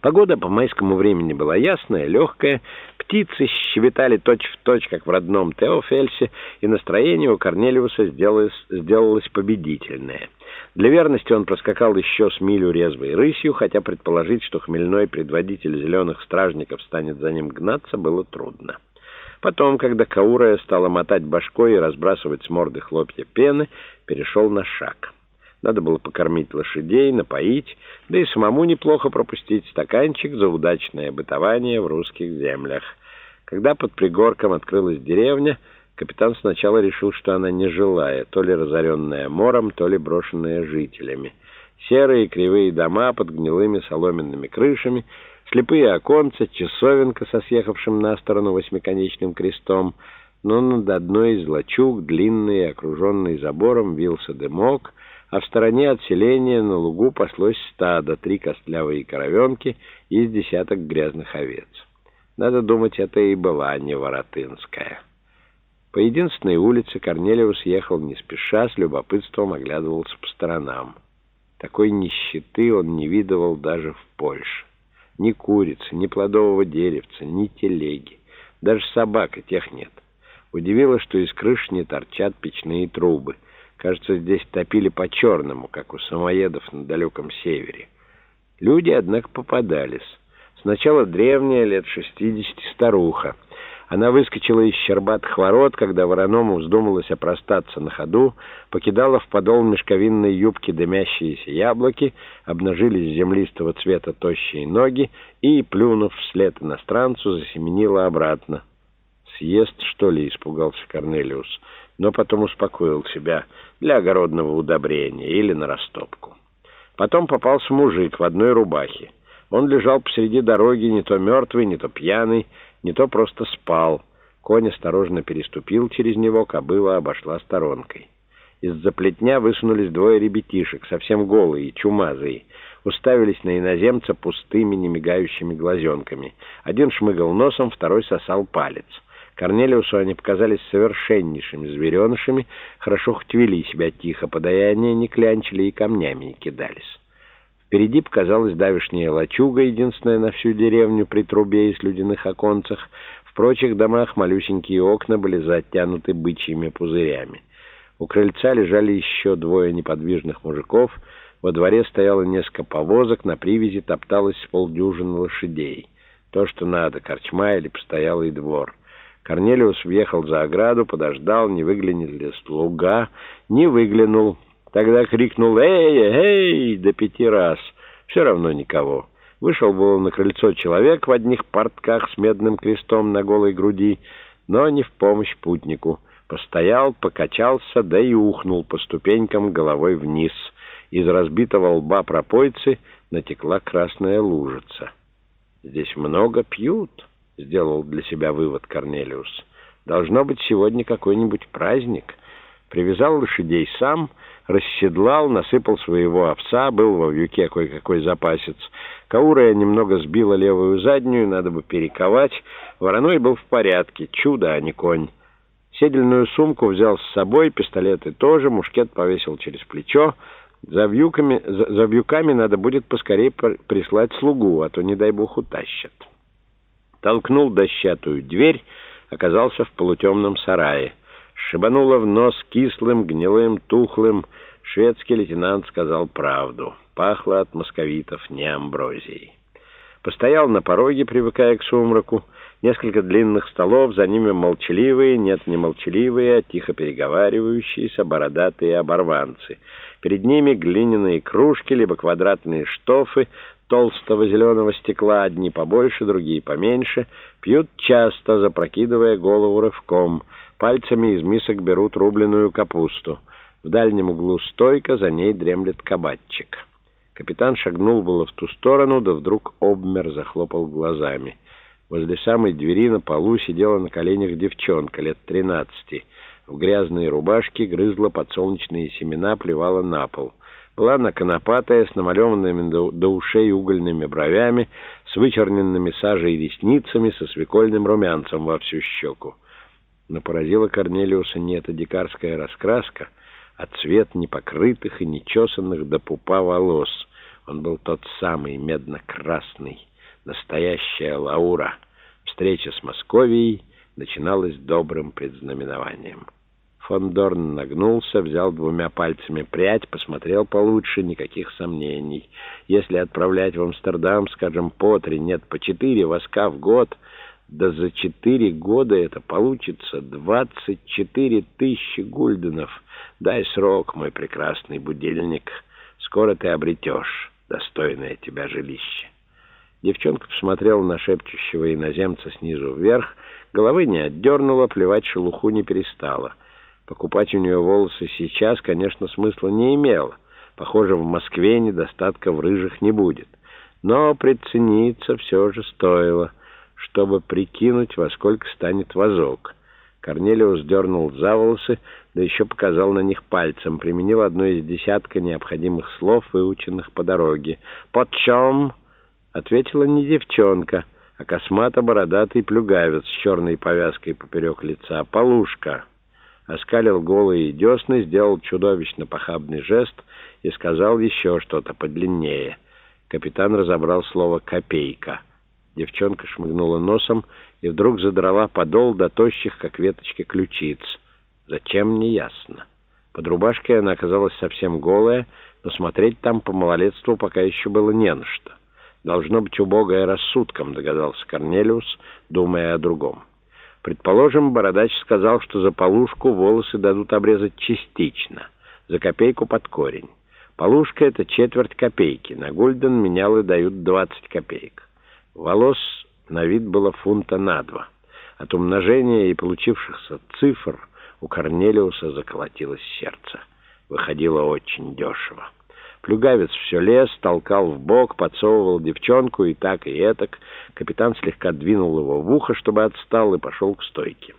Погода по майскому времени была ясная, легкая, птицы щебетали точь-в-точь, как в родном Теофельсе, и настроение у Корнелиуса сделалось, сделалось победительное. Для верности он проскакал еще с милю резвой рысью, хотя предположить, что хмельной предводитель зеленых стражников станет за ним гнаться, было трудно. Потом, когда Каурая стала мотать башкой и разбрасывать с морды хлопья пены, перешел на шаг. Надо было покормить лошадей, напоить, да и самому неплохо пропустить стаканчик за удачное бытование в русских землях. Когда под пригорком открылась деревня, капитан сначала решил, что она нежилая, то ли разоренная мором, то ли брошенная жителями. Серые кривые дома под гнилыми соломенными крышами, слепые оконца, часовенка со съехавшим на сторону восьмиконечным крестом, но над одной из лачуг, длинный и окруженный забором, вился дымок — а в стороне от селения на лугу паслось стадо, три костлявые коровенки и десяток грязных овец. Надо думать, это и была не Воротынская. По единственной улице Корнелиус ехал не спеша, с любопытством оглядывался по сторонам. Такой нищеты он не видывал даже в Польше. Ни курицы, ни плодового деревца, ни телеги. Даже собак и тех нет. Удивило, что из крыш не торчат печные трубы — Кажется, здесь топили по-черному, как у самоедов на далеком севере. Люди, однако, попадались. Сначала древняя, лет шестидесяти, старуха. Она выскочила из щербатых ворот, когда вороному вздумалось опростаться на ходу, покидала в подол мешковинной юбки дымящиеся яблоки, обнажились землистого цвета тощие ноги и, плюнув вслед иностранцу, засеменила обратно. «Съест, что ли?» — испугался Корнелиус но потом успокоил себя для огородного удобрения или на растопку. Потом попался мужик в одной рубахе. Он лежал посреди дороги, не то мертвый, не то пьяный, не то просто спал. Конь осторожно переступил через него, кобыла обошла сторонкой. Из-за плетня высунулись двое ребятишек, совсем голые чумазые. Уставились на иноземца пустыми, немигающими глазенками. Один шмыгал носом, второй сосал палец. Корнелиусу они показались совершеннейшими зверенышами, хорошо хоть вели себя тихо, подаяния не клянчили и камнями не кидались. Впереди показалась давишняя лачуга, единственная на всю деревню при трубе и слюдяных оконцах. В прочих домах малюсенькие окна были затянуты бычьими пузырями. У крыльца лежали еще двое неподвижных мужиков, во дворе стояло несколько повозок, на привязи топталось полдюжины лошадей. То, что надо, корчма или постоялый двор — Корнелиус въехал за ограду, подождал, не выглянет ли слуга. Не выглянул. Тогда крикнул «Эй, эй!» до пяти раз. Все равно никого. Вышел было на крыльцо человек в одних портках с медным крестом на голой груди, но не в помощь путнику. Постоял, покачался, да и ухнул по ступенькам головой вниз. Из разбитого лба пропойцы натекла красная лужица. «Здесь много пьют» сделал для себя вывод Корнелиус. Должно быть сегодня какой-нибудь праздник. Привязал лошадей сам, расседлал, насыпал своего овса, был во вьюке кое-какой запасец. Каурая немного сбила левую заднюю, надо бы перековать. Вороной был в порядке, чудо, а не конь. Седельную сумку взял с собой, пистолеты тоже, мушкет повесил через плечо. За, вьюками, за, за вьюками надо будет поскорее прислать слугу, а то, не дай бог, утащат толкнул дощатую дверь, оказался в полутемном сарае. Шибануло в нос кислым, гнилым, тухлым. Шведский лейтенант сказал правду. Пахло от московитов не амброзией. Постоял на пороге, привыкая к сумраку. Несколько длинных столов, за ними молчаливые, нет, не молчаливые, а тихо переговаривающиеся бородатые оборванцы. Перед ними глиняные кружки, либо квадратные штофы, толстого зеленого стекла, одни побольше, другие поменьше, пьют часто, запрокидывая голову рывком, пальцами из мисок берут рубленую капусту. В дальнем углу стойка, за ней дремлет кабатчик. Капитан шагнул было в ту сторону, да вдруг обмер, захлопал глазами. Возле самой двери на полу сидела на коленях девчонка лет тринадцати. В грязной рубашке грызла подсолнечные семена, плевала на пол была наконопатая, с намалеванными до, до ушей угольными бровями, с вычерненными сажей ресницами, со свекольным румянцем во всю щеку. Но поразила Корнелиуса не эта дикарская раскраска, а цвет непокрытых и нечесанных до пупа волос. Он был тот самый медно-красный, настоящая Лаура. Встреча с Московией начиналась добрым предзнаменованием. Фон Дорн нагнулся, взял двумя пальцами прядь, посмотрел получше, никаких сомнений. Если отправлять в Амстердам, скажем, по три, нет, по четыре воска в год, да за четыре года это получится двадцать четыре тысячи гульденов. Дай срок, мой прекрасный будильник, скоро ты обретешь достойное тебя жилище. Девчонка посмотрела на шепчущего иноземца снизу вверх, головы не отдернула, плевать шелуху не перестала. Покупать у нее волосы сейчас, конечно, смысла не имело. Похоже, в Москве недостатка в рыжих не будет. Но прицениться все же стоило, чтобы прикинуть, во сколько станет вазок. Корнелиус дернул за волосы, да еще показал на них пальцем, применил одно из десятка необходимых слов, выученных по дороге. «Под чем?» — ответила не девчонка, а космато-бородатый плюгавец с черной повязкой поперек лица. «Полушка!» Оскалил голые десны, сделал чудовищно похабный жест и сказал еще что-то подлиннее. Капитан разобрал слово «копейка». Девчонка шмыгнула носом и вдруг задрала подол до тощих, как веточки, ключиц. Зачем, не ясно. Под рубашкой она оказалась совсем голая, но смотреть там по малолетству пока еще было не на что. Должно быть убогое рассудком, догадался Корнелиус, думая о другом. Предположим, бородач сказал, что за полушку волосы дадут обрезать частично, за копейку под корень. Полушка — это четверть копейки, на гульден менялы дают 20 копеек. Волос на вид было фунта на два. От умножения и получившихся цифр у Корнелиуса заколотилось сердце. Выходило очень дешево. Плюгавец все лез, толкал в бок, подсовывал девчонку и так, и этак. Капитан слегка двинул его в ухо, чтобы отстал, и пошел к стойке.